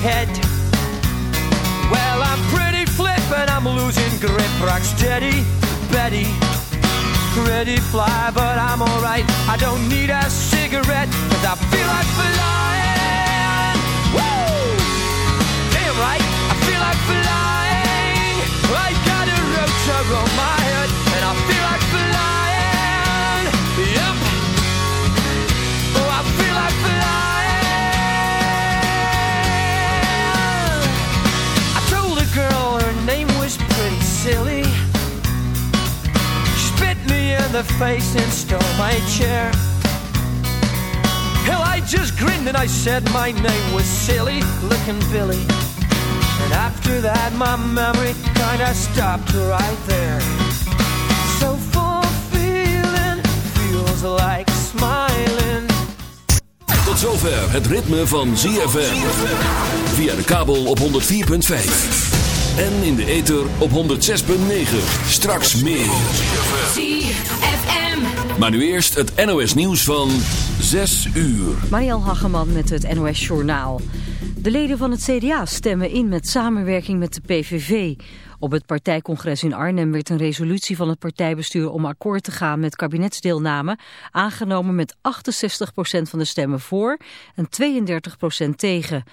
head. Well, I'm pretty flip and I'm losing grip. Rock steady, Betty. Pretty fly, but I'm alright. I don't need a cigarette, cause I feel like flying. Woo! Damn right, I feel like flying. I got a rotor on my head, and I feel like the face and stole my chair. Hell, I just grinned and I said my name was silly looking Billy. And after that, my memory kinda stopped right there. So full feeling, feels like smiling. Tot zover het ritme van ZFM. Via de kabel op 104.5. En in de ether op 106.9. Straks meer. ZFM. Maar nu eerst het NOS nieuws van 6 uur. Mariel Hageman met het NOS Journaal. De leden van het CDA stemmen in met samenwerking met de PVV. Op het partijcongres in Arnhem werd een resolutie van het partijbestuur om akkoord te gaan met kabinetsdeelname aangenomen met 68% van de stemmen voor en 32% tegen.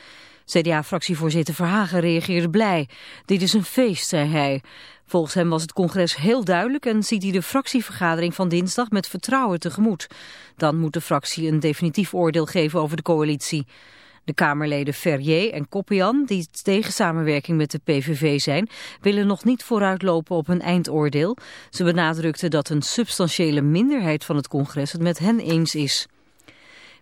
CDA-fractievoorzitter Verhagen reageerde blij. Dit is een feest, zei hij. Volgens hem was het congres heel duidelijk en ziet hij de fractievergadering van dinsdag met vertrouwen tegemoet. Dan moet de fractie een definitief oordeel geven over de coalitie. De Kamerleden Ferrier en Koppian, die tegen samenwerking met de PVV zijn, willen nog niet vooruitlopen op hun eindoordeel. Ze benadrukten dat een substantiële minderheid van het congres het met hen eens is.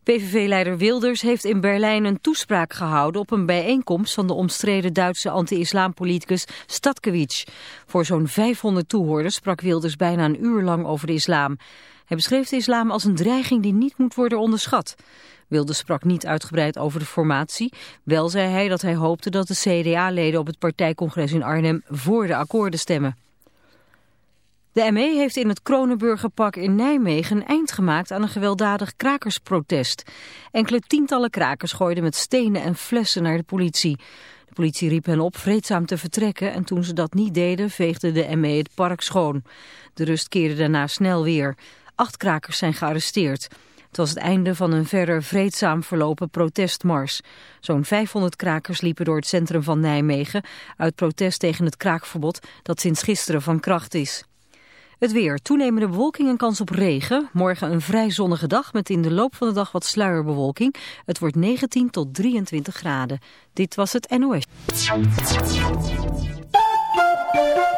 PVV-leider Wilders heeft in Berlijn een toespraak gehouden op een bijeenkomst van de omstreden Duitse anti-islampoliticus Statkiewicz. Voor zo'n 500 toehoorders sprak Wilders bijna een uur lang over de islam. Hij beschreef de islam als een dreiging die niet moet worden onderschat. Wilders sprak niet uitgebreid over de formatie. Wel zei hij dat hij hoopte dat de CDA-leden op het partijcongres in Arnhem voor de akkoorden stemmen. De ME heeft in het Kronenburgerpark in Nijmegen een eind gemaakt aan een gewelddadig krakersprotest. Enkele tientallen krakers gooiden met stenen en flessen naar de politie. De politie riep hen op vreedzaam te vertrekken en toen ze dat niet deden veegde de ME het park schoon. De rust keerde daarna snel weer. Acht krakers zijn gearresteerd. Het was het einde van een verder vreedzaam verlopen protestmars. Zo'n 500 krakers liepen door het centrum van Nijmegen uit protest tegen het kraakverbod dat sinds gisteren van kracht is. Het weer. Toenemende bewolking en kans op regen. Morgen een vrij zonnige dag met in de loop van de dag wat sluierbewolking. Het wordt 19 tot 23 graden. Dit was het NOS.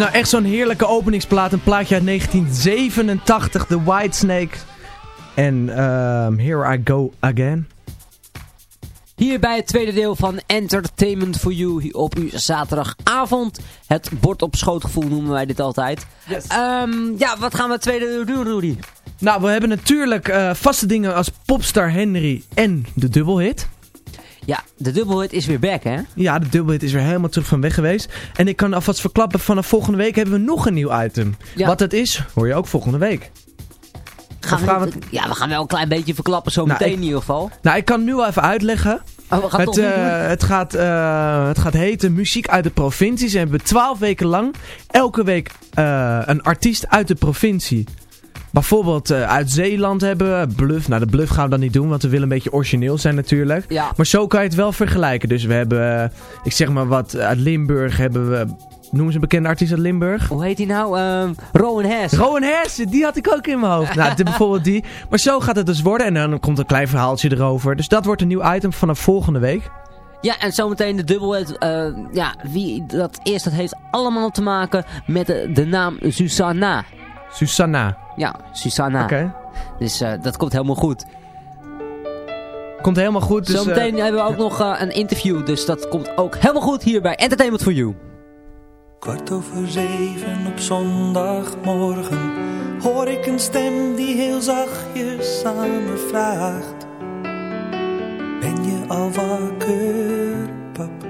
Nou echt zo'n heerlijke openingsplaat. Een plaatje uit 1987, The Whitesnake. En ehm Here I Go Again. Hier bij het tweede deel van Entertainment for You op uw zaterdagavond. Het bord op schootgevoel noemen wij dit altijd. Ehm, ja, wat gaan we het tweede uur doen, Rudy? Nou, we hebben natuurlijk eh, vaste dingen als Popstar Henry en de dubbelhit. Ja, de dubbelhit is weer back, hè? Ja, de dubbelhit is weer helemaal terug van weg geweest. En ik kan alvast verklappen, vanaf volgende week hebben we nog een nieuw item. Ja. Wat het is, hoor je ook volgende week. Gaan we, gaan Ja, we gaan wel een klein beetje verklappen zo Nou, meteen ik- in ieder geval. Nou, ik kan nu al even uitleggen. Oh, we gaan Het, eh, het, gaat, eh, het gaat heten Muziek uit de provincie. Ze hebben twaalf weken lang elke week eh, een artiest uit de provincie. Bijvoorbeeld eh, uit Zeeland hebben we Bluff. Nou, de Bluff gaan we dan niet doen, want we willen een beetje origineel zijn natuurlijk. Ja. Maar zo kan je het wel vergelijken. Dus we hebben, eh, ik zeg maar wat, uit Limburg hebben we... Noem eens een bekende artiest uit Limburg. Hoe heet die nou? Ehm Rowan Hess. Rowan Hersen, die had ik ook in mijn hoofd. nou, bijvoorbeeld die. Maar zo gaat het dus worden. En dan komt een klein verhaaltje erover. Dus dat wordt een nieuw item vanaf volgende week. Ja, en zometeen de dubbelhit. eh ja, wie dat eerst, dat heeft allemaal te maken met de, de naam Susanna. Susanna. Ja, Susanna. Oké. Dus eh, dat komt helemaal goed. Komt helemaal goed. Dus, Zometeen eh, hebben we ook nog eh, een interview, dus dat komt ook helemaal goed hier bij Entertainment for You. Kwart over zeven op zondagmorgen hoor ik een stem die heel zachtjes aan me vraagt. Ben je al wakker, pap?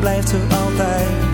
blijft ze altijd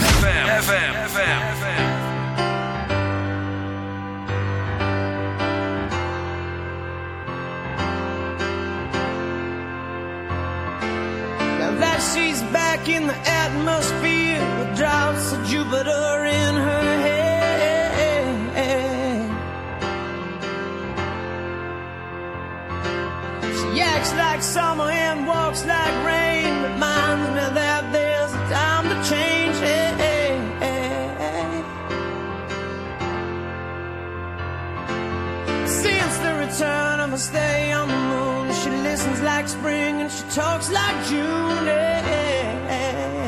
listens like spring and she talks like June. Yeah.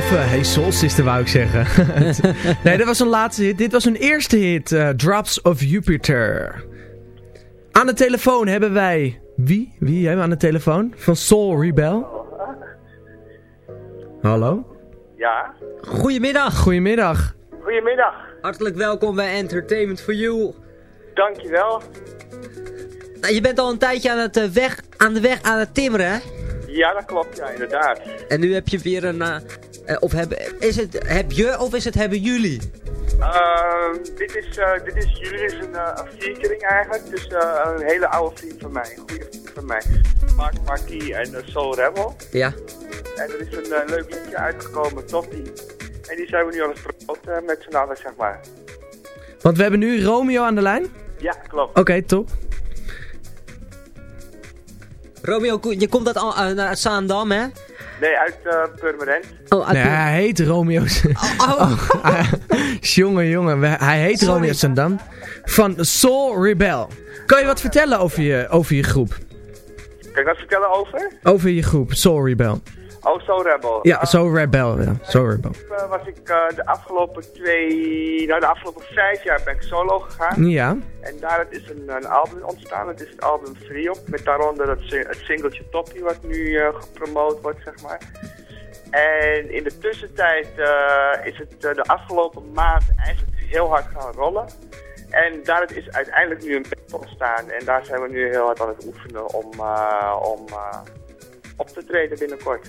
Even, hey Soul Sister wou ik zeggen. nee, dat was een laatste hit. Dit was een eerste hit. eh, Drops of Jupiter. Aan de telefoon hebben wij... Wie? Wie hebben we aan de telefoon? Van Soul Rebel. Hallo? Ja, Goedemiddag. Goedemiddag. goedemiddag. Hartelijk welkom bij Entertainment for You. Dankjewel. Nou, je bent al een tijdje aan, het, eh, weg, aan de weg aan het timmeren, hè? Ja, dat klopt, ja, inderdaad. En nu heb je weer een... eh, of heb, is het, heb je of is het hebben jullie? Ehm, dit, is, eh, dit is jullie is een, eh, featuring eigenlijk. Dus eh, een hele oude vriend van mij, een goede vriend van mij. Mark Marquis en eh, Soul Rebel. Ja. En er is een eh, leuk liedje uitgekomen, Toppie. En die zijn we nu aan het promoten eh, met z'n allen, zeg maar. Want we hebben nu Romeo aan de lijn. Ja, klopt. Oké, top. Romeo, je komt uit, eh, uit Zaandam, hè? Nee, uit eh Purmerend. Oh, uit Nee, hij heet Romeo. Oh. jongen, jongen. we- Hij heet Sorry. Romeo Sandam. Van Soul Rebel. Kan je wat vertellen over je, over je groep? Kan ik wat vertellen over? Over je groep, Soul Rebel. Oh, Soul Rebel. Ja, Soul Rebel. Ja, Soul Rebel. Eh, was ik eh, de afgelopen twee, nou de afgelopen vijf jaar ben ik solo gegaan. Ja. En daar is een, een album ontstaan, het is het album Free Op, met daaronder het, het singeltje Toppie wat nu eh, gepromoot wordt, zeg maar. En in de tussentijd is het de afgelopen maand eigenlijk heel hard gaan rollen. En daar is uiteindelijk nu een band ontstaan en daar zijn we nu heel hard aan het oefenen om, om op te treden binnenkort.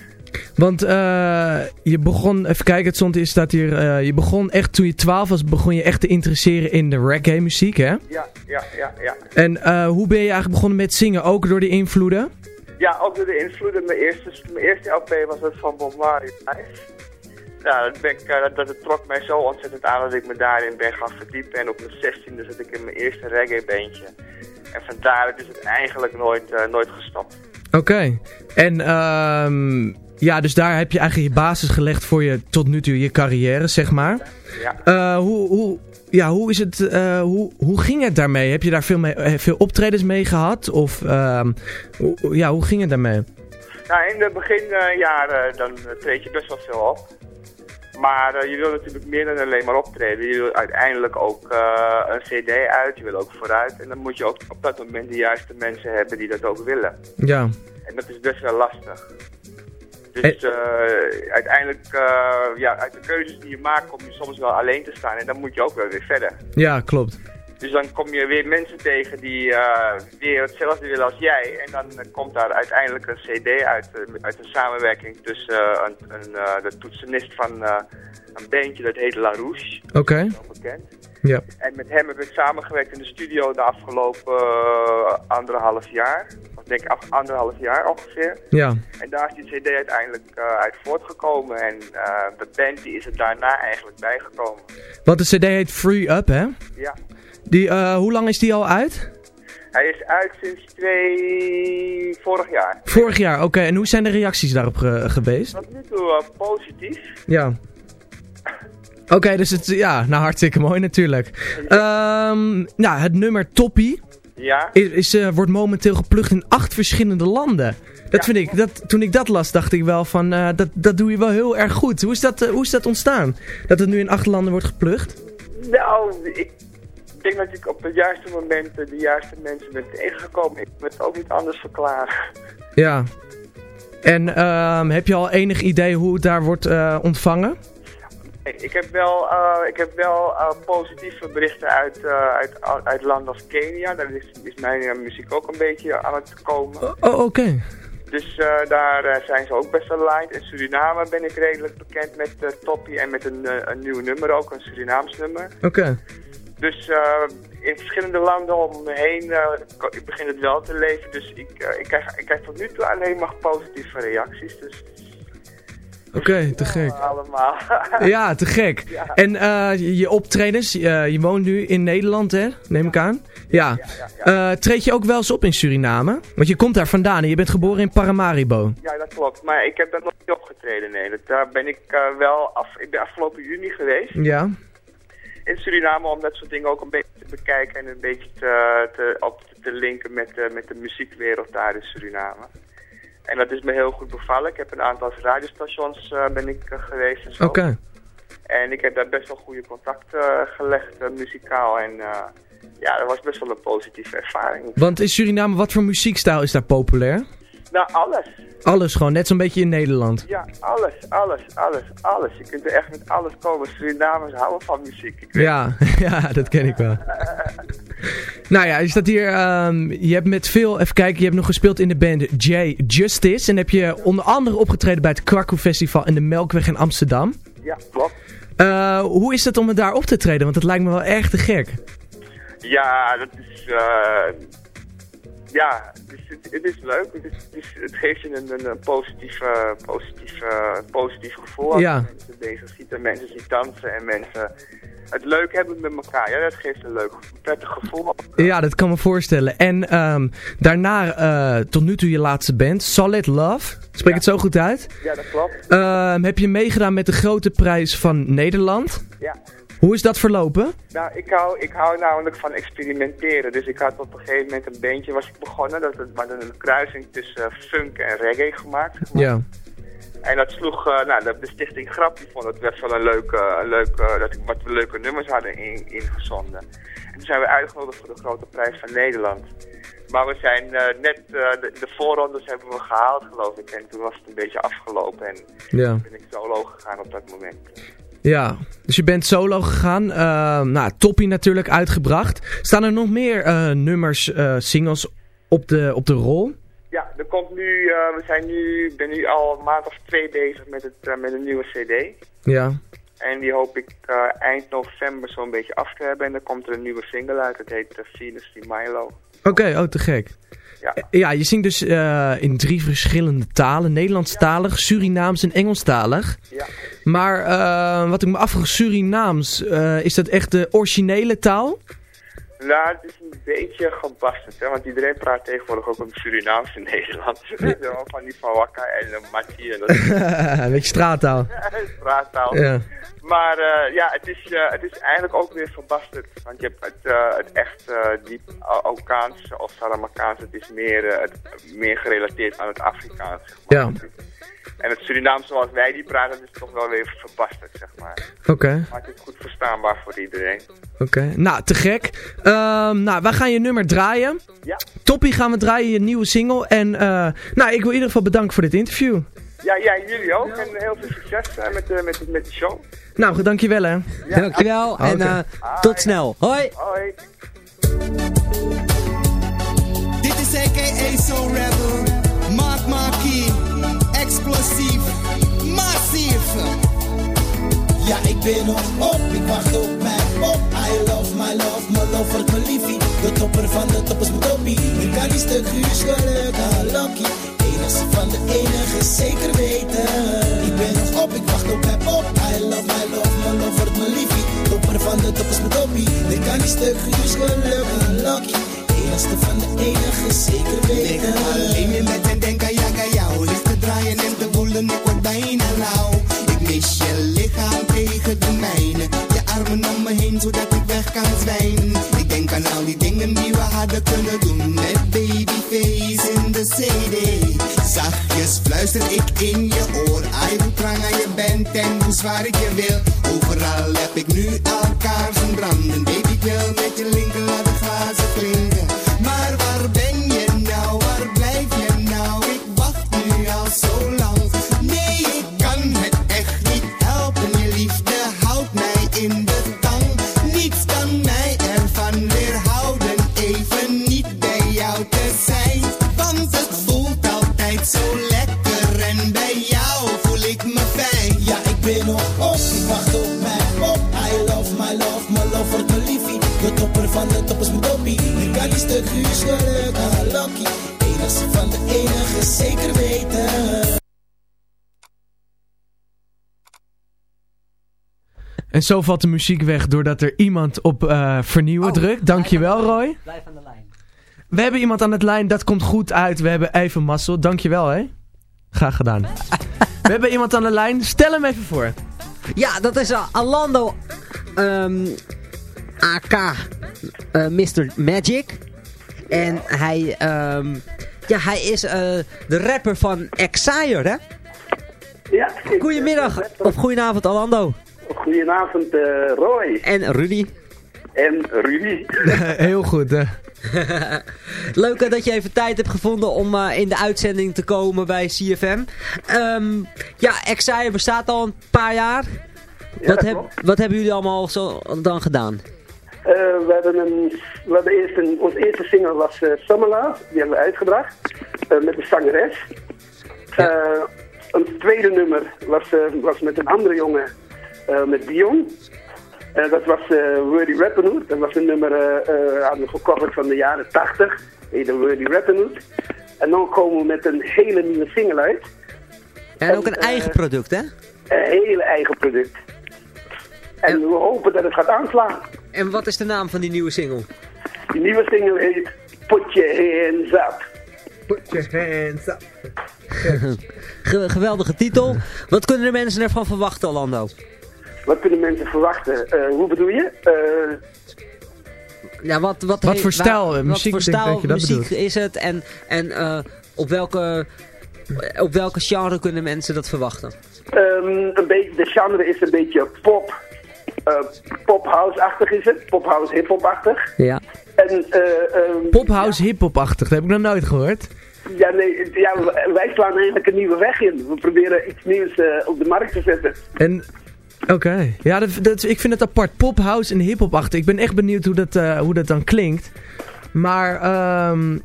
Want eh, je begon, even kijken, het stond staat hier, eh, je begon echt, toen je 12 was, begon je echt te interesseren in de reggae muziek, hè? Ja, ja, ja, ja. En eh, hoe ben je eigenlijk begonnen met zingen? Ook door de invloeden? Ja, ook door de invloeden. Mijn eerste, mijn eerste LP was het van Bob Marley Live. Nou, dat, ik, dat, trok mij zo ontzettend aan dat ik me daarin ben gaan verdiepen. En op mijn zestiende zat ik in mijn eerste reggae bandje. En vandaar is het eigenlijk nooit, nooit gestopt. Oké. En ehm, ja, dus daar heb je eigenlijk je basis gelegd voor je tot nu toe je carrière, zeg maar. Ja. Eh, hoe, hoe, ja, hoe is het, eh, hoe, hoe ging het daarmee? Heb je daar veel, mee, eh, veel optredens mee gehad? Of ehm, hoe- ja, hoe ging het daarmee? Nou, in de beginjaren dan treed je best wel veel op. Maar je wil natuurlijk meer dan alleen maar optreden. Je wil uiteindelijk ook een cd uit, je wil ook vooruit. En dan moet je ook op dat moment de juiste mensen hebben die dat ook willen. Ja. En dat is best wel lastig. Dus eh, uiteindelijk, eh, ja, uit de keuzes die je maakt, kom je soms wel alleen te staan. En dan moet je ook wel weer verder. Ja, klopt. Dus dan kom je weer mensen tegen die eh, weer hetzelfde willen als jij. En dan komt daar uiteindelijk een cd uit, uit een samenwerking tussen een, een, de toetsenist van een bandje dat heet La Rouge. Oké. Bekend. Ja. En met hem heb ik samengewerkt in de studio de afgelopen anderhalf jaar. Denk ik anderhalf jaar ongeveer. Ja. En daar is die cd uiteindelijk eh, uit voortgekomen. En eh, de band die is er daarna eigenlijk bijgekomen. Want de cd heet Free Up, hè? Ja. Die, eh, hoe lang is die al uit? Hij is uit sinds twee... vorig jaar. Vorig jaar, oké. En hoe zijn de reacties daarop ge- geweest? Tot nu toe positief. Ja. Oké, dus het, ja, nou hartstikke mooi natuurlijk. Ehm, nou, het nummer Toppie Ja. is, is, eh, wordt momenteel geplukt in acht verschillende landen. Dat vind ik, dat, toen ik dat las, dacht ik wel van, eh, dat, dat doe je wel heel erg goed. Hoe is, dat, eh, hoe is dat ontstaan? Dat het nu in acht landen wordt geplukt? Nou, ik denk dat ik op het juiste moment de juiste mensen ben tegengekomen. Ik kan het ook niet anders verklaren. Ja. En ehm, heb je al enig idee hoe het daar wordt ontvangen? Ik heb wel, eh, ik heb wel eh, positieve berichten uit, eh, uit, uit landen als Kenia. Daar is, is mijn muziek ook een beetje aan het komen. Oh, oké. Dus daar zijn ze ook best wel lined. In Suriname ben ik redelijk bekend met uh, Toppie en met een, een nieuw nummer ook, een Surinaams nummer. Oké. Dus in verschillende landen om me heen ik begin het wel te leven. Dus ik, ik, krijg, ik krijg tot nu toe alleen maar positieve reacties. Dus Oké, te gek. allemaal. Ja, te gek. Ja. En eh, je, optredens, je woont nu in Nederland, hè? Neem ik aan. Ja. Eh, treed je ook wel eens op in Suriname? Want je komt daar vandaan en je bent geboren in Paramaribo. Ja, dat klopt. Maar ik heb daar nog niet opgetreden, nee. Dat, daar ben ik eh, wel af... Ik ben afgelopen juni geweest Ja. in Suriname om dat soort dingen ook een beetje te bekijken en een beetje te, te, op te linken met, met de muziekwereld daar in Suriname. En dat is me heel goed bevallen. Ik heb een aantal radiostations eh, ben ik eh, geweest en zo. Oké. En ik heb daar best wel goede contacten eh, gelegd, muzikaal. En ja, dat was best wel een positieve ervaring. Want in Suriname, wat voor muziekstijl is daar populair? Nou, alles. Alles gewoon, net zo'n beetje in Nederland. Ja, alles, alles, alles, alles. Je kunt er echt met alles komen. Surinamers houden van muziek. Ja, ja, dat ken ik wel. nou ja, je staat hier, ehm, je hebt met veel, even kijken, je hebt nog gespeeld in de band J Justice. En heb je onder andere opgetreden bij het Kwaku Festival in de Melkweg in Amsterdam. Ja, klopt. Eh, hoe is het om daar op te treden? Want het lijkt me wel erg te gek. Ja, dat is... eh, ja, het is, het, het is leuk. Het, is, het, is- het geeft je een, een, positief, eh, positief, eh, positief gevoel als Ja. je mensen bezig ziet en mensen ziet dansen en mensen het leuk hebben met elkaar. Ja, dat geeft een leuk, prettig gevoel. Ja, dat kan me voorstellen. En ehm, daarna, eh, tot nu toe je laatste band, Solid Love. Spreek het zo goed uit? Ja, dat klopt. Ehm, heb je meegedaan met de grote prijs van Nederland? Ja. Hoe is dat verlopen? Nou, ik hou, ik hou namelijk van experimenteren. Dus ik had op een gegeven moment een beentje was ik begonnen. Dat het, maar een kruising tussen eh, funk en reggae gemaakt. Ja. En dat sloeg, eh, nou, de, de stichting Grap, die vond het best wel een leuke, een leuke dat ik wat we leuke nummers hadden in, ingezonden. En toen zijn we uitgenodigd voor de grote prijs van Nederland. Maar we zijn eh, net, eh, de, de voorrondes hebben we gehaald, geloof ik. En toen was het een beetje afgelopen en Ja. ben ik solo gegaan op dat moment. Ja, dus je bent solo gegaan. Ehm, nou, Toppie natuurlijk uitgebracht. Staan er nog meer eh, nummers, eh, singles op de, op de rol? Ja, er komt nu, we zijn nu, ik ben nu al een maand of twee bezig met, het, met een nieuwe cd. Ja. En die hoop ik eind november zo'n beetje af te hebben. En dan komt er een nieuwe single uit, dat heet uh, Venus di Milo. Oké, oh te gek. Ja. Eh, Ja, je zingt dus eh, in drie verschillende talen. Nederlandstalig, Surinaams en Engelstalig. Ja. Maar eh, wat ik me afvraag, Surinaams, is dat echt de originele taal? Nou, het is een beetje gebasterd, hè, want iedereen praat tegenwoordig ook op Surinaams in Nederland. Zo van die Van Wakka en uh, en dat Een beetje straattaal. straattaal. Ja. Maar eh, ja, het is, eh, het is eigenlijk ook weer verbasterd. Want je hebt het, eh, het echt diep Okaanse of Saramakaans, het is meer, het, meer gerelateerd aan het Afrikaans. Zeg maar. Ja, En het Surinaams zoals wij die praten, is toch wel weer verbasterd, zeg maar. oké. Maakt het goed verstaanbaar voor iedereen. Oké, nou te gek. Ehm, nou, wij gaan je nummer draaien. Ja. Toppie gaan we draaien, je nieuwe single. En eh, nou, ik wil in ieder geval bedanken voor dit interview. Ja, ja, jullie ook. En heel veel succes eh, met, de, met, met de show. Nou, dankjewel hè. Dankjewel en eh, tot snel. Hoi! Hoi. Dit is a.k.a. Soul Rebel, Mark Marquis, explosief, massief. Ja, ik ben nog op, ik wacht op mijn pop. I love my love, my love wordt mijn liefie. De topper van de toppers mijn toppie. Ik kan die stuk guus geluk Lucky. Enigste van de enige, zeker weten. Ik ben nog op, ik wacht op mijn pop. I love my love, my love wordt mijn liefie. Topper van de toppers mijn toppie. Ik kan die stuk guus geluk Lucky. Enigste van de enige, zeker weten. Alleen je met en denk aan jou, jou. Draaien en te woelen, ik word bijna lauw. Ik mis je lichaam tegen de mijne. Je armen om me heen, zodat ik weg kan zwijnen. Ik denk aan al die dingen die we hadden kunnen doen. Met babyface in de CD. Zachtjes fluister ik in je oor. Ai, hoe aan je bent en hoe zwaar ik je wil. Overal heb ik nu elkaar zien branden. Baby, ik wil met je linker laten glazen klinken. Lucky. Enigste van de enige, zeker weten. En zo valt de muziek weg doordat er iemand op eh, vernieuwen drukt. Dankjewel Roy. Blijf aan de lijn. We hebben iemand aan het lijn, dat komt goed uit. We hebben even mazzel. Dankjewel hè. Graag gedaan. We hebben iemand aan de lijn. Stel hem even voor. Ja, dat is uh, Alando ehm, AK eh, Mr. Magic. En hij, ehm, Ja, hij is eh, de rapper van Exire, hè? Ja. Goedemiddag, of goedenavond, Orlando. Goedenavond, eh, Roy. En Rudy. En Rudy. Heel goed, hè. Leuk dat je even tijd hebt gevonden om eh, in de uitzending te komen bij CFM. Ehm, ja, Exire bestaat al een paar jaar. wat, heb, wat hebben jullie allemaal zo dan gedaan? Eh, we hebben een, we hebben eerst een, onze eerste single was uh, Summer Love, die hebben we uitgebracht, eh, met de zangeres. Eh, een tweede nummer was, eh, was met een andere jongen, eh, met Dion. Eh, dat was eh Wordy Rappenoot. Dat was een nummer, eh eh, hadden we gecoverd van de jaren 80, heette Wordy Rappenoot. En dan komen we met een hele nieuwe single uit. En ook een eh, eigen product, hè? Een hele eigen product. En we hopen dat het gaat aanslaan. En wat is de naam van die nieuwe single? Die nieuwe single heet Put Your Hands Up. Put your hands up. Ge- geweldige titel. Wat kunnen de mensen ervan verwachten, Orlando? Wat kunnen mensen verwachten? Eh, hoe bedoel je? Eh, Ja, wat, wat, voor stijl, eh, muziek, Wat voor stijl dat je dat muziek bedoelt. is het en, en eh, op, welke, op welke genre kunnen mensen dat verwachten? ehm, een beetje, de genre is een beetje pop. Eh pop-house-achtig is het. Pop-house, hip-hop-achtig. Ja. En, eh, ehm, Pophouse hip-hop-achtig, dat heb ik nog nooit gehoord. ja, nee, ja, wij slaan eigenlijk een nieuwe weg in. We proberen iets nieuws eh, op de markt te zetten. En, oké. Ja, dat, dat, ik vind het apart. Pophouse en hip-hop-achtig. Ik ben echt benieuwd hoe dat, hoe dat dan klinkt. Maar, ehm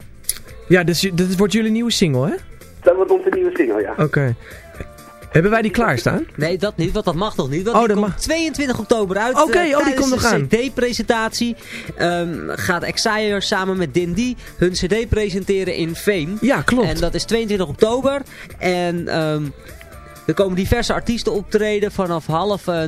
ja, dus, dit wordt jullie nieuwe single, hè? Dat wordt onze nieuwe single, ja. Oké. Hebben wij die klaarstaan? Nee, dat niet, want dat mag nog niet. Want Oh, die dat komt mag. 22 oktober uit. Oké, eh, oh, die tijdens komt nog de aan. cd-presentatie ehm, gaat Exire samen met Dindy hun cd presenteren in Fame. Ja, klopt. En dat is 22 oktober. En ehm, er komen diverse artiesten optreden. Vanaf half, eh,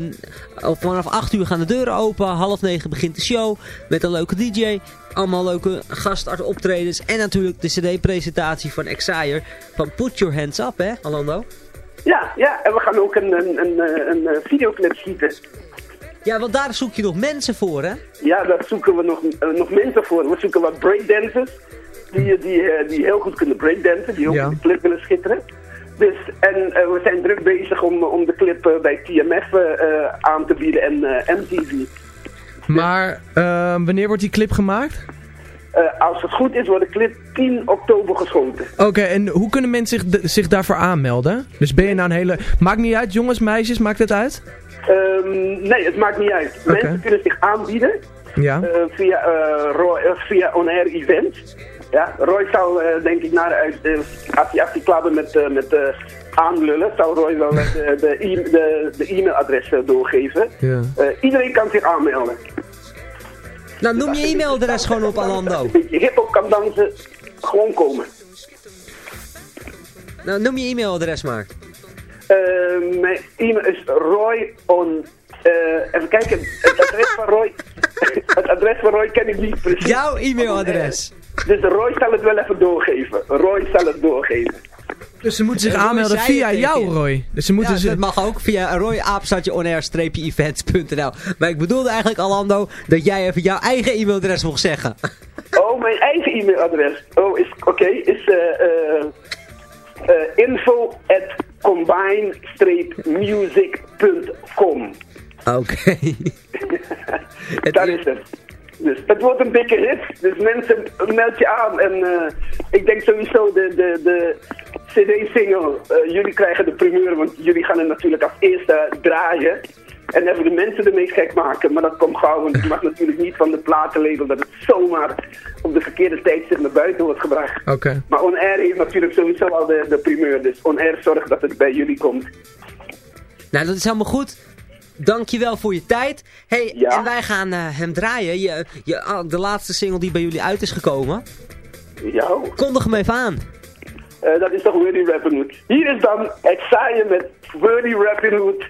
vanaf 8 uur gaan de deuren open. Half 9 begint de show met een leuke DJ. Allemaal leuke gastoptredens. En natuurlijk de cd-presentatie van Exire van Put Your Hands Up, hè, Alando? Ja, ja, en we gaan ook een, een, een, een, videoclip schieten. Ja, want daar zoek je nog mensen voor, hè? Ja, daar zoeken we nog, eh, nog mensen voor. We zoeken wat breakdancers die, die, eh, die heel goed kunnen breakdansen, die ook Ja. in de clip willen schitteren. Dus, en eh, we zijn druk bezig om, om de clip bij TMF eh, aan te bieden en eh, MTV. Maar, ehm, wanneer wordt die clip gemaakt? Eh, als het goed is, wordt de clip 10 oktober geschoten. Oké, en hoe kunnen mensen zich, zich daarvoor aanmelden? Dus ben je nou een hele... Maakt niet uit, jongens, meisjes, maakt het uit? Ehm, nee, het maakt niet uit. Mensen kunnen zich aanbieden Ja. eh, via, eh, Roy, via On Air Events. Ja, Roy zou eh, denk ik naar uit, als hij, als hij klaar bent met, met aanlullen, zou Roy wel de, de, e- de, de e-mailadres doorgeven. Ja. Iedereen kan zich aanmelden. Nou, noem je e-mailadres gewoon op, Alando. Als je hiphop kan dansen, gewoon komen. Nou, noem je e-mailadres maar. Eh, mijn e-mail is Roy on... eh, even kijken, het adres van Roy... het adres van Roy ken ik niet precies. Jouw e-mailadres. Dus Roy zal het wel even doorgeven. Roy zal het doorgeven. Dus ze moeten zich Roy aanmelden via jou. Roy. Dus ze moeten ja, ze... dat mag ook via royaapstadje-events.nl Maar ik bedoelde eigenlijk, Alando, dat jij even jouw eigen e-mailadres mocht zeggen. Oh, mijn eigen e-mailadres. Oh, is oké. is eh eh eh, info at combine-music.com. Oké. Daar is het. Dus het wordt een dikke hit. Dus mensen, meld je aan. En eh, ik denk sowieso de, de, de CD-single. eh, jullie krijgen de primeur, want jullie gaan het natuurlijk als eerste draaien. En even de mensen ermee gek maken. Maar dat komt gauw, want het mag natuurlijk niet van de platenlabel dat het zomaar op de verkeerde tijdstip naar buiten wordt gebracht. Oké. Maar On Air heeft natuurlijk sowieso al de, de primeur. Dus On Air zorgt dat het bij jullie komt. Nou, dat is helemaal goed. Dankjewel voor je tijd. hey, en wij gaan eh, hem draaien. Je, je, ah, de laatste single die bij jullie uit is gekomen. Ja. Kondig hem even aan. Eh, dat is toch Wordy Rappin' Hood. Hier is dan Exile met Wordy Rappin' Hood.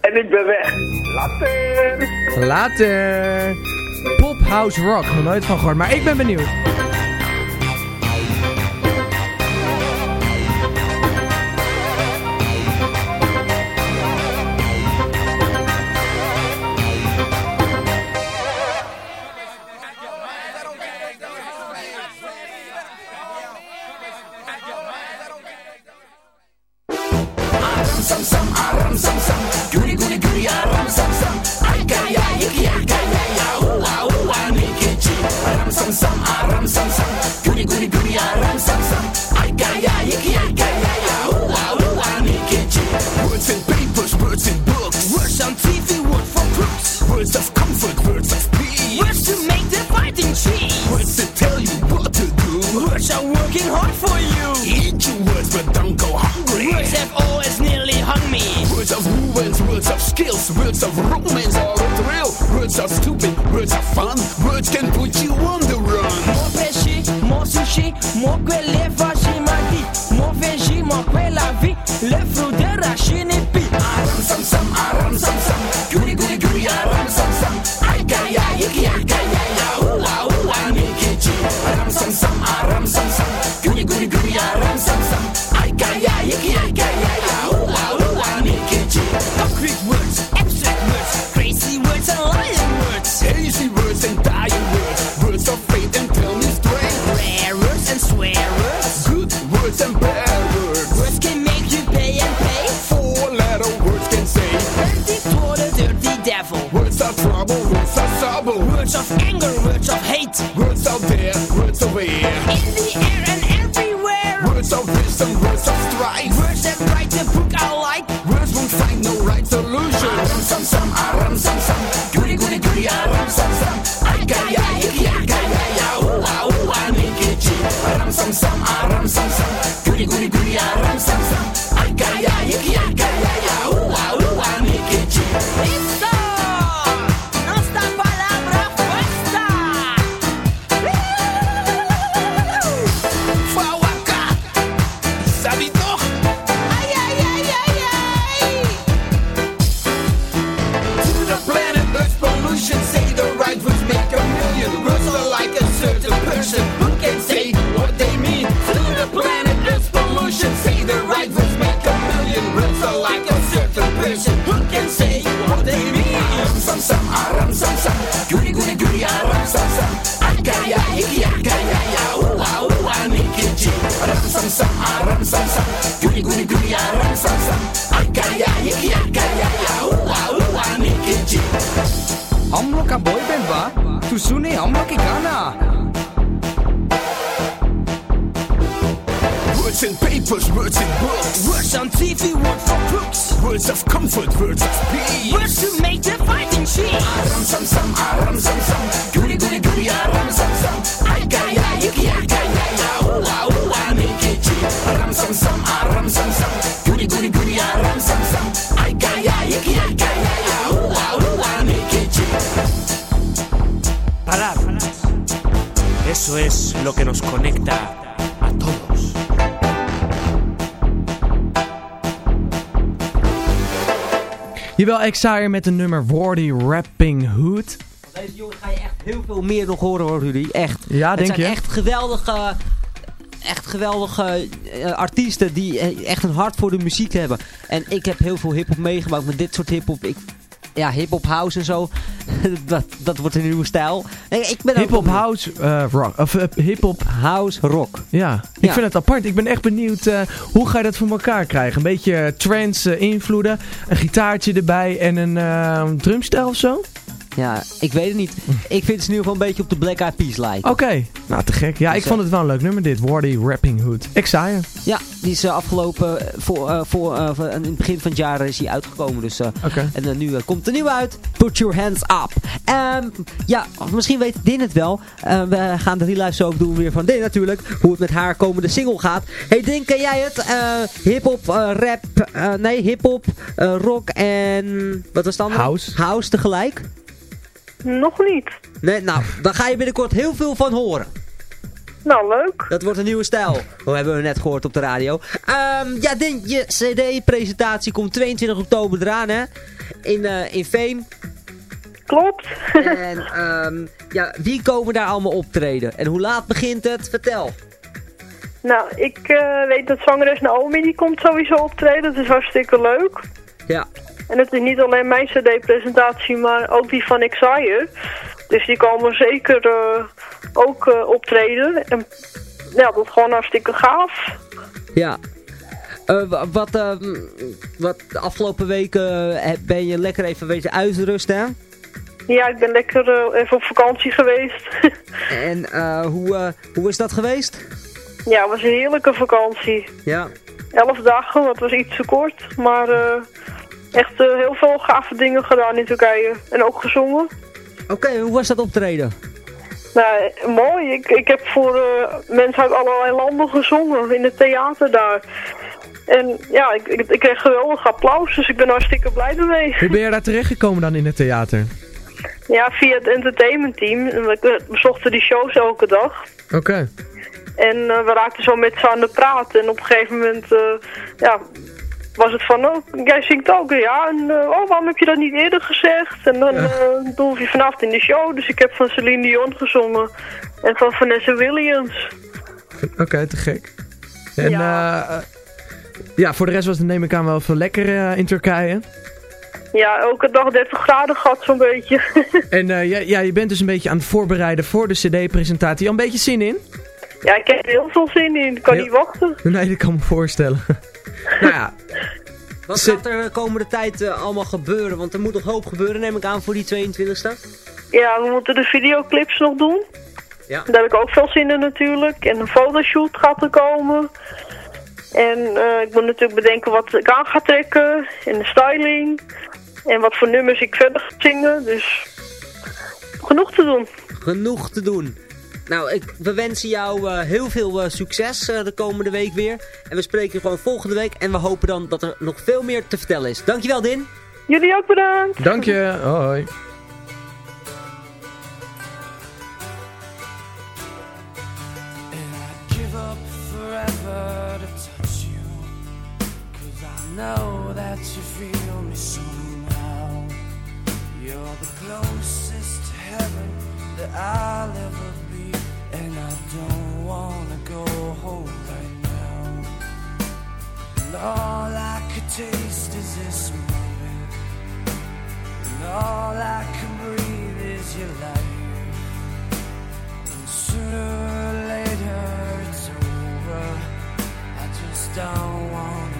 En ik ben weg. Later. Later. Pophouse Rock, nog nooit van gehoord. Maar ik ben benieuwd. Ah, sam sam aram sam. Sam Guri guri guri aram sam. Sam Ay gay ya yiki ay gay ya ya. Ooh ah ooh ah nikichi Words and papers, words and books. Words on TV, words for crooks. Words of comfort, words of peace. Words to make the fighting cheap Words to tell you what to do. Words are working hard for you. Eat your words but don't go hungry. Words have always nearly hung me. Words of ruins, words of skills. Words of romance are a thrill. Words are stupid, words are fun. Words can put you Mwen kwe le vajima ki Mwen venji mwen kwe la vi Le vajima bunch of sam sam, aram sam sam, goody goody goody, aram sam sam. Akaya, yiki akaya ya, ooh ah ooh ah, Mickey G. Aram sam sam, aram sam sam, goody goody goody, aram sam sam. Akaya, yiki akaya ya, ooh ah ooh ah, Mickey G. हम लोग का boy band बा तू सुने हम लोग के गाना Words in words in books. Words on TV, word for crooks. Words of comfort, words of peace. Words to make the fighting cheese. Aram sam sam, aram sam sam. Goody goody goody, aram sam sam. Ay ay ay, yiki yaka ya ya. Ooh ah ooh ah, Mickey G. Aram sam sam, aram sam sam. Goody goody goody, aram sam sam. Ay ay ay, yiki yaka ya ya. Ooh ah ooh ah, Mickey G. Parad. Eso es lo que nos conecta Jawel, Exire met de nummer Wardy Rapping Hood. Deze jongen ga je echt heel veel meer nog horen hoor Rudy. Echt. Ja, Het denk zijn je? echt geweldige... Echt geweldige eh, artiesten die eh, echt een hart voor de muziek hebben. En ik heb heel veel hip-hop meegemaakt met dit soort hip-hop. Ik, ja, hip-hop house en zo. dat, dat wordt een nieuwe stijl. Nee, ik ben Hip-hop house eh, rock. Of eh, hip-hop house rock. Ja, ik Ja. vind het apart. Ik ben echt benieuwd eh, hoe ga je dat voor elkaar krijgen. Een beetje trance invloeden, een gitaartje erbij en een drumstijl of zo? Ja, ik weet het niet. Ik vind het in ieder geval een beetje op de Black Eyed Peas lijken. Oké, nou te gek. Ja, Dus, ik vond eh, het wel een leuk nummer dit. Wardy Rapping Hood. Exire. Ja, die is eh, afgelopen, eh, voor, eh, voor, eh, voor- in het begin van het jaar is hij uitgekomen. Dus, eh, Oké. En eh, nu komt er nieuw uit. Put your hands up. Ehm, ja, misschien weet Din het wel. Eh, we gaan de real life ook doen weer van Din natuurlijk. Hoe het met haar komende single gaat. Hey Din, ken jij het? Eh hip-hop, eh, rap, eh, nee hip-hop, eh, rock en... Wat was het dan? House. House tegelijk? Nog niet. Nee, nou, daar ga je binnenkort heel veel van horen. Nou, leuk. Dat wordt een nieuwe stijl. Dat hebben we net gehoord op de radio. Ehm, ja, Din, je cd-presentatie komt 22 oktober eraan, hè? In, eh, in Veen. Klopt. En ehm, ja, wie komen daar allemaal optreden? En hoe laat begint het? Vertel. Nou, ik eh, weet dat zangeres Naomi die komt sowieso optreden. Dat is hartstikke leuk. Ja. En het is niet alleen mijn cd-presentatie, maar ook die van Exire. Dus die komen zeker eh, ook eh, optreden. En ja, dat is gewoon hartstikke gaaf. Ja. Eh, wa- wat, ehm, wat de afgelopen weken ben je lekker even wezen uitrusten, hè? Ja, ik ben lekker even op vakantie geweest. En hoe, hoe is dat geweest? ja, het was een heerlijke vakantie. Ja. Elf dagen, dat was iets te kort. Maar echt eh, heel veel gave dingen gedaan in Turkije. En ook gezongen. Oké, hoe was dat optreden? Nou, mooi. Ik, ik heb voor eh, mensen uit allerlei landen gezongen in het theater daar. En ja, ik, ik, ik kreeg geweldig applaus, dus ik ben hartstikke blij ermee. Hoe ben je daar terechtgekomen dan in het theater? Ja, via het entertainmentteam. En We bezochten die shows elke dag. Oké. En eh, we raakten zo met ze aan de praat. En op een gegeven moment, eh, ja, was het van, oh, jij zingt ook. Ja, en eh, oh, waarom heb je dat niet eerder gezegd? En dan eh dan hoef je vanavond in de show. Dus ik heb van Celine Dion gezongen. En van Vanessa Williams. Oké, te gek. En ja. ja, voor de rest was het neem ik aan wel veel lekker eh, in Turkije. Ja, elke dag 30 graden gehad zo'n beetje. En eh, ja, ja, je bent dus een beetje aan het voorbereiden voor de cd-presentatie. Al een beetje zin in? ja, ik heb er heel veel zin in. Ik kan niet wachten. Nee, dat kan me voorstellen. Nou ja, Wat gaat er de komende tijd eh, allemaal gebeuren? Want er moet nog hoop gebeuren, neem ik aan, voor die 22e. Ja, we moeten de videoclips nog doen. Ja. Daar heb ik ook veel zin in natuurlijk. En een fotoshoot gaat er komen. En eh, ik moet natuurlijk bedenken wat ik aan ga trekken. En de styling. En wat voor nummers ik verder ga zingen. Dus genoeg te doen. Genoeg te doen. Nou, ik, we wensen jou eh, heel veel eh, succes eh, de komende week weer. En we spreken je gewoon volgende week. En we hopen dan dat er nog veel meer te vertellen is. Dankjewel, Din. Jullie ook bedankt. dank je. Hoi. give up forever to touch you. Cause I know that you feel me somehow. You're the closest to heaven that I'll ever don't wanna go home right now. And all I could taste is this moment. And all I can breathe is your life. And sooner or later it's over. I just don't wanna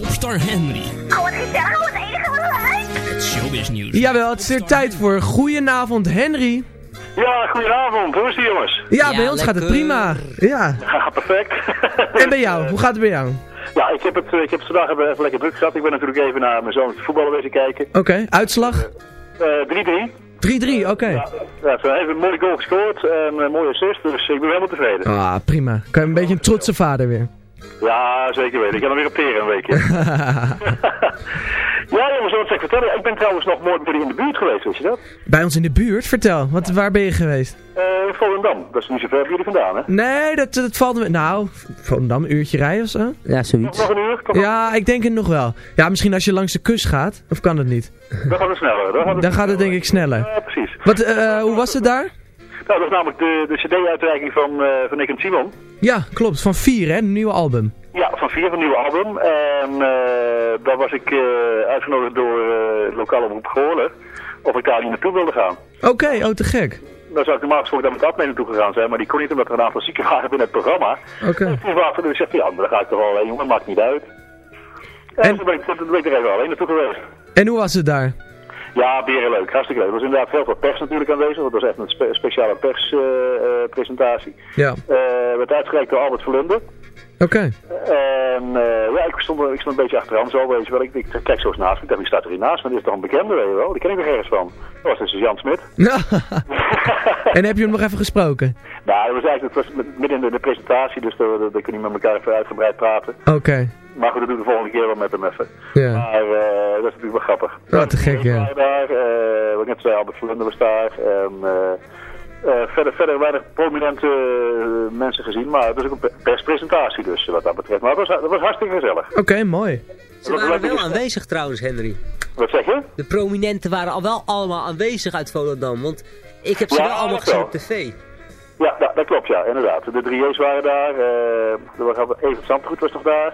popstar Henry. Oh, wat gezellig. Wat enige wat leuk. Het showbiznieuws. Jawel, het is weer tijd voor Goedenavond Henry. Ja, goedenavond. Hoe is het jongens? Ja, bij ons gaat het prima. Ja. Ja, perfect. En bij jou, hoe gaat het bij jou? Ja, ik heb het, eh, ik heb het vandaag even, lekker druk gehad. Ik ben natuurlijk even naar mijn zoon voetballen wezen kijken. Oké, uitslag? Eh, 3-3. 3-3, oké. Ja, ze hebben een mooie goal gescoord en een mooie assist, dus ik ben helemaal tevreden. Ah, prima. Kan je een beetje een trotse vader weer. Ja, zeker weten. Ik kan hem weer op teren een weekje. ja jongens, wat zeg ik vertellen? Ik ben trouwens nog mooi bij jullie in de buurt geweest, weet je dat? Bij ons in de buurt? Vertel, wat, waar ben je geweest? Eh Volendam. Dat is niet zo ver bij jullie vandaan, hè? Nee, dat, dat valt me... Nou, Volendam, een uurtje rijden of zo? Ja, zoiets. Nog een uur? Toch Ja, ik denk het nog wel. Ja, misschien als je langs de kust gaat. Of kan het niet? Dan gaat het sneller. Dan gaat het, Dan gaat het denk ik sneller. Ja, precies. Wat, eh, hoe was het daar? Nou, dat is namelijk de, de cd-uitreiking van, eh van Nick en Simon. Ja, klopt. Van 4, hè? Een nieuwe album. Ja, van vier van een nieuwe album. En eh daar was ik eh, uitgenodigd door de lokale omroep Goorlen. Of ik daar niet naartoe wilde gaan. Oké, oh te gek. Daar zou ik normaal gesproken daar met Ad mee naartoe gegaan zijn, maar die kon niet omdat er een aantal zieken waren binnen het programma. Oké. En toen was dus ik zeg, ja, dan ga ik toch wel alleen, jongen, maakt niet uit. En, toen ben ik, toen ben ik er even alleen naartoe geweest. En hoe was het daar? Ja, beren leuk, hartstikke leuk. Er was inderdaad heel veel pers natuurlijk aanwezig, want dat was echt een spe- speciale perspresentatie. Ja. Eh werd uitgereikt door Albert Verlinde. Oké. En eh, ja, ik stond, ik stond een beetje achteraan zo, weet je wel. Ik, ik kijk zo eens naast me. Ik dacht, wie staat er hier naast me? Dit is toch een bekende, weet je wel. Die ken ik nog ergens van. Dat was dus Jan Smit. en heb je hem nog even gesproken? Nou, dat was eigenlijk, was midden in de, de presentatie, dus daar, daar, daar kun je met elkaar even uitgebreid praten. Oké. Maar goed, dat doe ik de volgende keer wel met hem even. Ja. Maar eh, dat is natuurlijk wel grappig. Wat te gek, ja. waren daar, eh, wat ik net zei, Albert Verlinde was daar. En, eh, verder, verder weinig prominente mensen gezien, maar het was ook een pe- perspresentatie dus, wat dat betreft. Maar het was, het was hartstikke gezellig. Oké, mooi. Ze waren wel aanwezig trouwens, Henry. Wat zeg je? De prominenten waren al wel allemaal aanwezig uit Volendam, want ik heb ze Ja, wel allemaal gezien wel. op tv. Ja, dat, dat klopt, ja, inderdaad. De drieërs waren daar. was even Zandgoed was nog daar.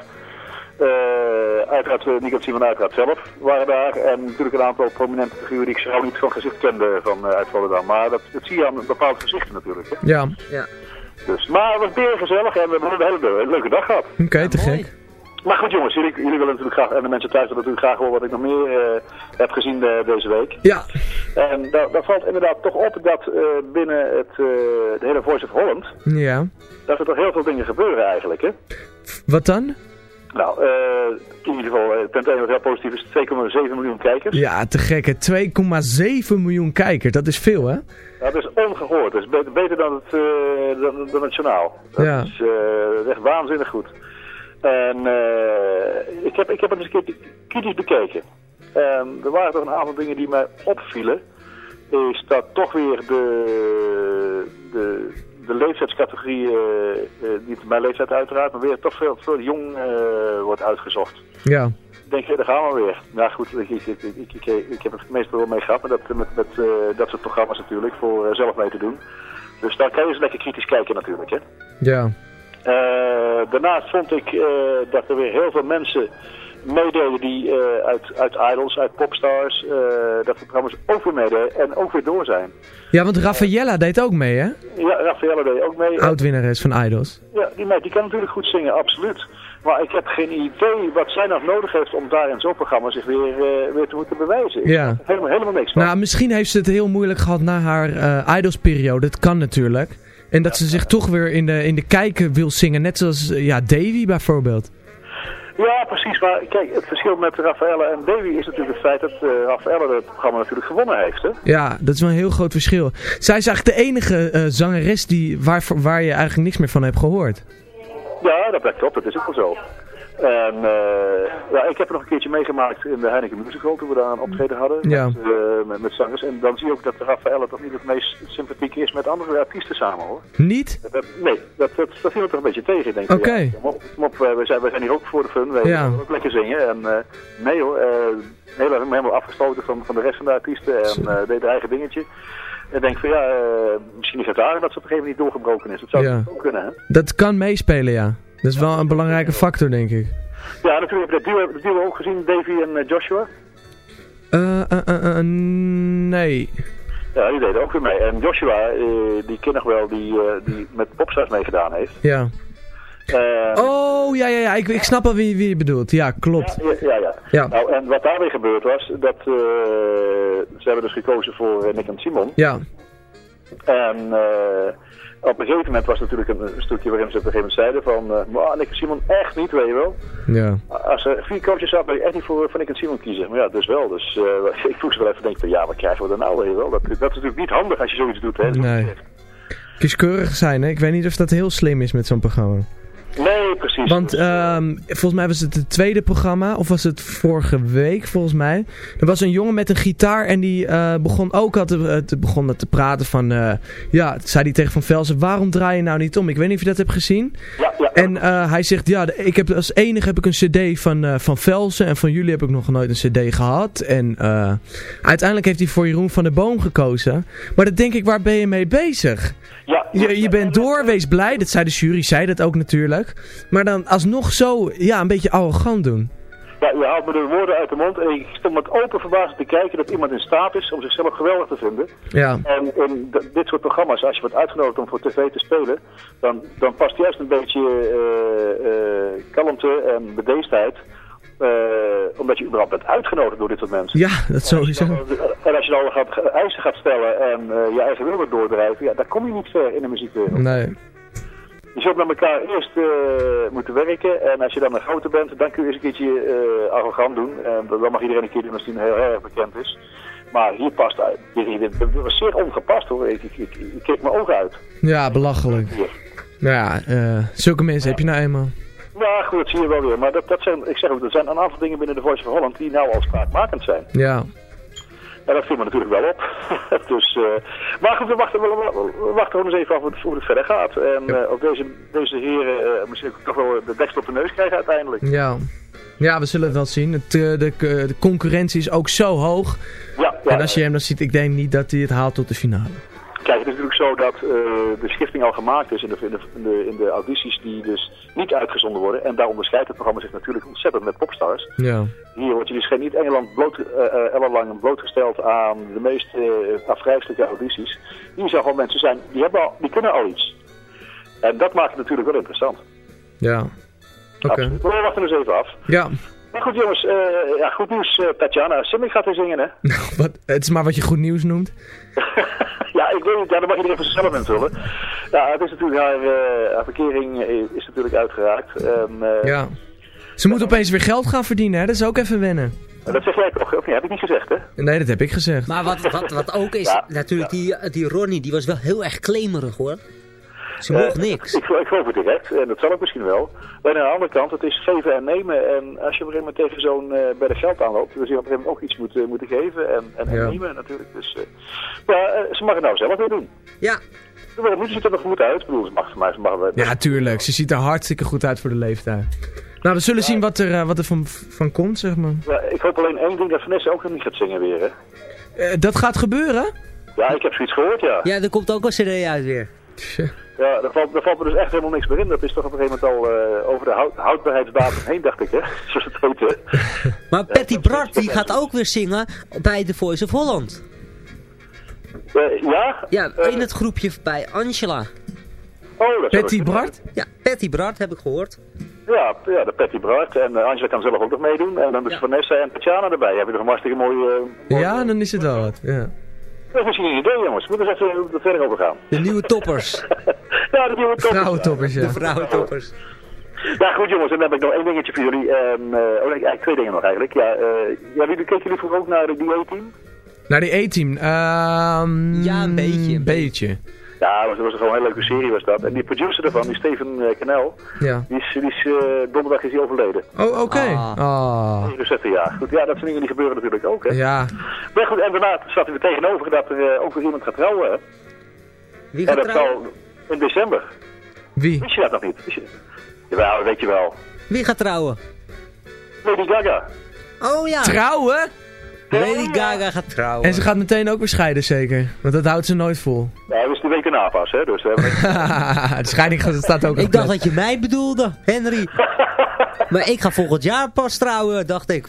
Eh uiteraard, uh, Nico Simon uiteraard zelf waren daar. En natuurlijk een aantal prominente figuren die ik zo niet van gezicht kende van, eh, uit Volendam. Maar dat, dat zie je aan bepaalde gezichten natuurlijk. Hè. Ja. Ja. Dus, maar het was weer gezellig en we hebben een hele, hele leuke dag gehad. Oké, te gek. Maar goed jongens, jullie, jullie willen natuurlijk graag, en de mensen thuis willen natuurlijk graag horen wat ik nog meer eh, heb gezien eh, deze week. Ja. En daar, daar valt inderdaad toch op dat eh, binnen het, eh, de hele Voice of Holland, Ja. dat er toch heel veel dingen gebeuren eigenlijk. Hè? Wat dan? Nou, eh, in ieder geval, eh, ten tweede wat heel positief is 2,7 miljoen kijkers. Ja, te gek. hè. 2,7 miljoen kijkers. Dat is veel, hè? Dat is ongehoord. Dat is beter, beter dan, het, eh, dan, dan het journaal. Dat Ja. is echt waanzinnig goed. En eh, ik, heb, ik heb het eens een keer kritisch bekeken. En er waren toch een aantal dingen die mij opvielen. Is dat toch weer de, de, de leeftijdscategorie, eh, eh, niet mijn leeftijd uiteraard, maar weer toch veel, veel jong eh, wordt uitgezocht. Ja. Denk, eh, daar gaan we weer. Nou goed, ik, ik, ik, ik, ik, ik heb het meestal wel mee gehad met, dat, met, met dat soort programma's natuurlijk, voor zelf mee te doen. Dus daar kan je eens lekker kritisch kijken natuurlijk. Hè. Ja. Daarnaast vond ik dat er weer heel veel mensen meededen die eh, uit, uit Idols, uit Popstars, eh, dat de programma's ook weer meededen en ook weer door zijn. Ja, want Raffaella deed ook mee, hè? Ja, Raffaella deed ook mee. Oud-winnares van Idols. Ja, die meid die kan natuurlijk goed zingen, absoluut. Maar ik heb geen idee wat zij nog nodig heeft om daar in zo'n programma zich weer, eh, weer te moeten bewijzen. Ja. Helemaal, helemaal niks van. Nou, misschien heeft ze het heel moeilijk gehad na haar eh Idols-periode. Dat kan natuurlijk. En dat ze zich toch weer in de, in de kijken wil zingen. Net zoals eh, ja, Davy bijvoorbeeld. Ja, precies. Maar kijk, het verschil met Raffaella en Davy is natuurlijk het feit dat uh, Raffaella het programma natuurlijk gewonnen heeft. Hè? Ja, dat is wel een heel groot verschil. Zij is eigenlijk de enige uh, zangeres die, waar, waar je eigenlijk niks meer van hebt gehoord. Ja, dat, dat klopt. Dat is ook wel zo. En uh, ja, ik heb er nog een keertje meegemaakt in de Heineken Musical toen we daar een optreden hadden ja. met, uh, met, met, zangers. En dan zie je ook dat Raffaella toch niet het meest sympathiek is met andere artiesten samen hoor. Niet? Dat, nee, dat, dat, dat viel me toch een beetje tegen. Denk Oké. Okay. Ja, mop, we, zijn, we zijn hier ook voor de fun, we ja. willen ook lekker zingen. En nee hoor, helemaal, helemaal afgesloten van, van de rest van de artiesten en deed haar eigen dingetje. En denk van ja, misschien is het daar dat ze op een gegeven moment niet doorgebroken is. Dat zou ja. ook kunnen hè. Dat kan meespelen ja. Dat is wel een belangrijke factor denk ik. Ja, natuurlijk heb je dat duo, ook gezien, Davy en uh, Joshua. Uh, uh, nee. Ja, die deden ook weer mee. En Joshua, die ken nog wel, die, die met Popstars meegedaan heeft. Ja. Eh, Oh, ja, ja, ja. Ik, ik snap al wie, wie je bedoelt. Ja, klopt. Ja, ja, ja. Ja. Nou, en wat daar weer gebeurd was, dat eh, ze hebben dus gekozen voor eh, Nick en Simon. Ja. En eh, op een gegeven moment was er natuurlijk een, stukje waarin ze op een gegeven moment zeiden van, eh, maar Nick en Simon echt niet, weet je wel. Ja. Als er vier coaches zaten, wil je echt niet voor, voor Nick en Simon kiezen. Maar ja, dus wel. Dus eh, ik moest wel even denken, van, ja, wat krijgen we dan nou, weet je wel. Dat, dat is natuurlijk niet handig als je zoiets doet, hè. Nee. Kieskeurig zijn, hè. Ik weet niet of dat heel slim is met zo'n programma. Nee, precies. Want ehm, volgens mij was het het tweede programma, of was het vorige week volgens mij. Er was een jongen met een gitaar en die eh, begon ook al te, eh, te, begon te praten van... eh, ja, zei hij tegen Van Velzen, waarom draai je nou niet om? Ik weet niet of je dat hebt gezien. Ja, ja. En eh, hij zegt, ja, ik heb, als enige heb ik een cd van, eh, van Velzen en van jullie heb ik nog nooit een cd gehad. En eh, uiteindelijk heeft hij voor Jeroen van der Boom gekozen. Maar dan denk ik, waar ben je mee bezig? Ja. Je, je bent door, wees blij. Dat zei de jury, zei dat ook natuurlijk. Maar dan alsnog zo, ja, een beetje arrogant doen. Ja, je haalt me de woorden uit de mond en ik stond met open verbazing te kijken dat iemand in staat is om zichzelf geweldig te vinden. Ja. En in dit soort programma's, als je wordt uitgenodigd om voor tv te spelen, dan, dan past juist een beetje eh, eh, kalmte en bedeesdheid. eh, omdat je überhaupt bent uitgenodigd door dit soort mensen. Ja, dat sowieso. En als je dan gaat, eisen gaat stellen en je eigen wil wordt doordrijven, ja, dan kom je niet ver in de muziekwereld. Nee. Je zult met elkaar eerst eh, moeten werken en als je dan een grote bent, dan kun je eens een keertje eh, arrogant doen. En dan mag iedereen een keer doen als die heel erg bekend is. Maar hier past uit. Hier, hier, dit was zeer ongepast hoor. Ik, ik, ik, ik keek mijn ogen uit. Ja, belachelijk. Nou ja, eh, zulke mensen heb je nou eenmaal. Nou goed, zie je wel weer. Maar dat, dat zijn, ik zeg ook, er zijn een aantal dingen binnen de Voice of Holland die nou al spraakmakend zijn. Ja. En dat viel me natuurlijk wel op. dus, eh, maar goed, we wachten, we, wachten gewoon eens even af hoe het, hoe het verder gaat. En eh, of deze, deze heren eh, misschien ook toch wel de deksel op de neus krijgen uiteindelijk. Ja. Ja, we zullen het wel zien. Het, de, de concurrentie is ook zo hoog. Ja, ja. En als je hem dan ziet, ik denk niet dat hij het haalt tot de finale. Kijk, het is natuurlijk zo dat eh, de schifting al gemaakt is in de, in, de, in, de, audities die dus niet uitgezonden worden. En daar onderscheidt het programma zich natuurlijk ontzettend met Popstars. Ja. Hier wordt je dus geen niet Engeland bloot, eh, eh, ellenlang blootgesteld aan de meest eh, afgrijzelijke audities. Hier zijn gewoon mensen zijn, die, hebben al, die kunnen al iets. En dat maakt het natuurlijk wel interessant. Ja. Oké. We wachten dus even af. Ja. Maar goed jongens, ja, goed nieuws. eh, Tatjana Simic gaat weer zingen hè. Wat, het is maar wat je goed nieuws noemt. Ja, ik weet niet, ja, daar mag iedereen voor zichzelf invullen. Ja, het is natuurlijk haar, haar verkering is natuurlijk uitgeraakt. En, eh, Ja. Ze moet opeens weer geld gaan verdienen, hè? Dat is ook even wennen. Dat zeg jij toch, of niet? Heb ik niet gezegd, hè? Nee, dat heb ik gezegd. Maar wat, wat, wat ook is, natuurlijk, die, die Ronnie, die was wel heel erg claimerig hoor. Ze mocht Eh, niks. Ik, ik geloof het direct, en dat zal ook misschien wel. Maar aan de andere kant, het is geven en nemen. En als je op een gegeven moment tegen zo'n eh bij de geld aanloopt, dan zul je op een gegeven moment ook iets moeten, moeten geven en, en, Ja. nemen natuurlijk. Dus, eh, maar eh, ze mag het nou zelf weer doen. Ja. Daar moet ze er nog goed uit. Ik bedoel, ze mag, maar ze mag. Ja, tuurlijk. Ze ziet er hartstikke goed uit voor de leeftijd. Nou, we zullen zien wat er, eh, wat er van, van komt, zeg maar. Ja, ik hoop alleen één ding, dat Vanessa ook nog niet gaat zingen weer, hè? Eh, dat gaat gebeuren? Ja, ik heb zoiets gehoord, ja. Ja, er komt ook een cd uit weer. Ja, daar valt, daar valt me dus echt helemaal niks meer in. Dat is toch op een gegeven moment al eh, over de houd, houdbaarheidsdatum heen, dacht ik, hè? Zoals het heet, hè? Maar Patty Bart, die gaat ook weer zingen bij The Voice of Holland. Eh, ja? Ja, in het groepje bij Angela. Oh, Patty Bart? Ja, Patty Bart heb ik gehoord. Ja, ja, de Patty Bart. En eh, Angela kan zelf ook nog meedoen. En dan dus Vanessa en Tatjana erbij. Heb je nog een hartstikke mooie... eh, Ja, dan is het wel wat. Ja. Dat is misschien een idee, jongens. We moeten eens even er verder over gaan. De nieuwe toppers. Ja, de nieuwe toppers. Vrouwentoppers, ja. De vrouwentoppers. Ja, goed jongens. En dan heb ik nog één dingetje voor jullie. Eh, oh, nee, eigenlijk twee dingen nog eigenlijk. Ja, eh ja jullie, keken jullie vroeger ook naar de DA-team? Naar die E-team. Ehm, Ja, een beetje, een beetje. Ja, dat was, dat was gewoon een hele leuke serie was dat. En die producer ervan, die Steven uh, Canel, Ja. die is, die is eh, donderdag is hij overleden. Oh, oké. Ah. Ah. 69 jaar. Goed, ja, dat zijn dingen die gebeuren natuurlijk ook, hè. Ja. Maar goed, en daarna staat hij er tegenover dat er eh, ook weer iemand gaat trouwen, hè. Wie En gaat dat trouwen? zal in december. Wie? Wist je dat nog niet? Wist je? Jawel, weet je wel. Wie gaat trouwen? Lady Gaga. Oh ja, Trouwen? Lady Gaga gaat trouwen. En ze gaat meteen ook weer scheiden, zeker. Want dat houdt ze nooit vol. Ja, dat is de week erna pas, hè. Dus, de scheiding gaat- staat ook Ik dacht dat je mij bedoelde, Henry. maar ik ga volgend jaar pas trouwen, dacht ik.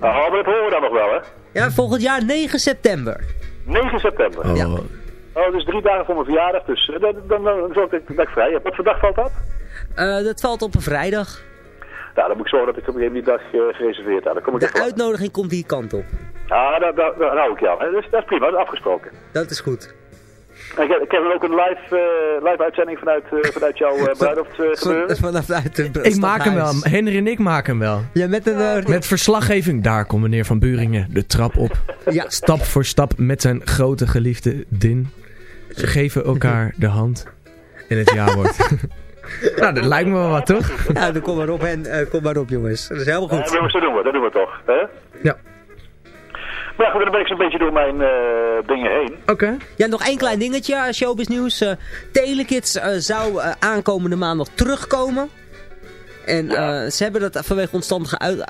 oh, maar dat horen we dan nog wel, hè. ja, volgend jaar 9 september. 9 september. Oh. Ja. Oh, dus drie dagen voor mijn verjaardag. Dus eh, dan, dan, dan zorg ik vrij heb. Wat voor dag valt dat? Eh, dat valt op een vrijdag. Nou, dan moet ik zorgen dat ik op een gegeven moment die dag eh, gereserveerd heb. Dan kom ik De uitnodiging komt die kant op. Daar, daar, daar hou ik jou. Dus dat is prima, dat is afgesproken. Dat is goed. Ik, heb, ik heb dan ook een live, eh, live uitzending vanuit, eh, vanuit jouw eh, bruiloft eh, gebeuren. Vanaf uit de Ik maak hem wel. Henry en ik maken hem wel. Ja, met een... Met verslaggeving. Daar komt meneer Van Buringen de trap op. Ja. Stap voor stap met zijn grote geliefde Din. Ze geven elkaar de hand. En het ja wordt. nou, dat lijkt me wel wat, toch? Ja, dan kom maar op, en, eh, kom maar op jongens. Dat is helemaal Ja, goed. jongens, dat doen we, dat doen we toch. Hè? Ja. Maar goed, dan ben ik beetje door mijn eh, dingen heen. Oké. Ja, nog één klein dingetje, eh, showbiz nieuws. Eh, Telekids zou aankomende maandag terugkomen. En ze hebben dat vanwege, uit,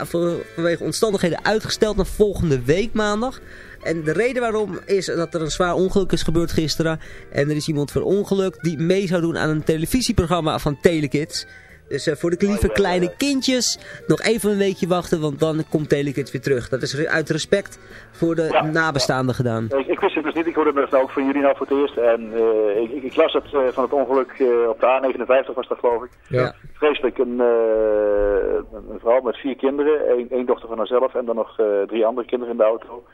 vanwege omstandigheden uitgesteld naar volgende week maandag. En de reden waarom is dat er een zwaar ongeluk is gebeurd gisteren. En er is iemand verongelukt die mee zou doen aan een televisieprogramma van Telekids. Dus eh, voor de lieve kleine kindjes nog even een weekje wachten, want dan komt Telekids weer terug. Dat is uit respect voor de nabestaanden gedaan. Ik, ik wist het dus niet, ik hoorde het nou ook van jullie nou voor het eerst. En eh, ik, ik, ik las het eh, van het ongeluk eh, op de A59 was dat geloof ik. Ja. Vreselijk, een, eh, een een vrouw met vier kinderen, één, één dochter van haarzelf en dan nog eh, drie andere kinderen in de auto.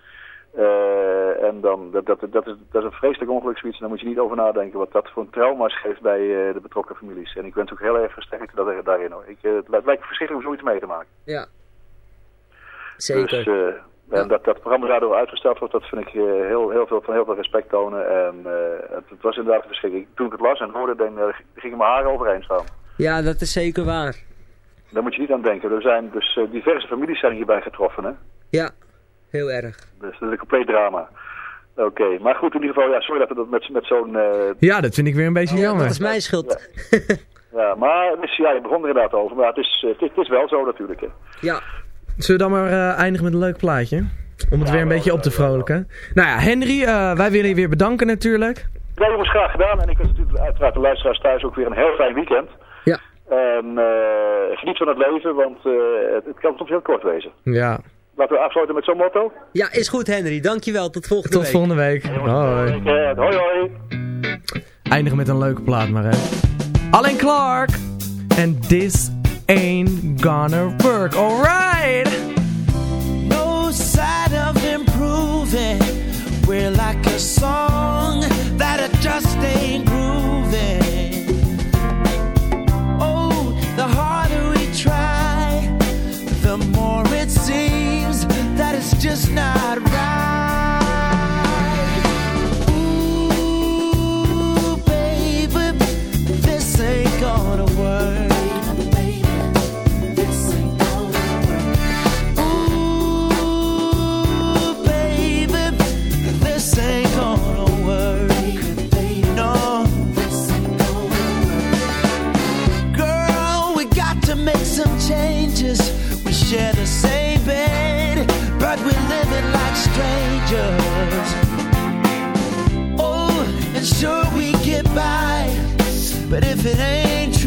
Eh, en dan, dat, dat, dat, is, dat is een vreselijk ongeluk zoiets. En daar moet je niet over nadenken wat dat voor een trauma's geeft bij eh, de betrokken families. En ik wens ook heel erg versterkt dat er, daarin hoor. Ik, eh, het lijkt verschrikkelijk om zoiets mee te maken. Ja. Zeker. Dus, en dat dat programma daardoor uitgesteld wordt, dat vind ik heel, heel veel, van heel veel respect tonen. En het, het was inderdaad verschrikkelijk. Toen ik het las en hoorde, eh, gingen mijn haren overeind staan. Ja, dat is zeker waar. Daar moet je niet aan denken. Er zijn dus diverse families zijn hierbij getroffen. Hè? Ja, heel erg. Dus dat is een compleet drama. Oké, maar goed in ieder geval, ja, sorry dat het met, met zo'n... eh, Ja, dat vind ik weer een beetje jammer. Dat is mijn schuld. ja, maar dus, ja, je begon er inderdaad over. Maar het is, eh, het is, het is wel zo natuurlijk. Hè. Ja. Zullen we dan maar eh, eindigen met een leuk plaatje? Om het weer een beetje op te vrolijken. Nou ja, Henry, eh, wij willen je weer bedanken natuurlijk. Ja, jongens, graag gedaan. En ik wens natuurlijk uiteraard de luisteraars thuis ook weer een heel fijn weekend. Ja. En eh, geniet van het leven, want eh, het, het kan soms heel kort wezen. Ja. Laten we afsluiten met zo'n motto. Ja, is goed Henry. Dankjewel. Tot volgende Tot week. volgende week. Hoi. Hoi hoi. Eindigen met een leuke plaat maar hè. Alain Clark. And this ain't gonna work. Alright. no sign of improving. We're like a song just not right. Ooh, baby, this ain't gonna work. Baby, this ain't gonna work. Ooh, baby, this ain't gonna work. Strangers. Oh, and sure we get by, but if it ain't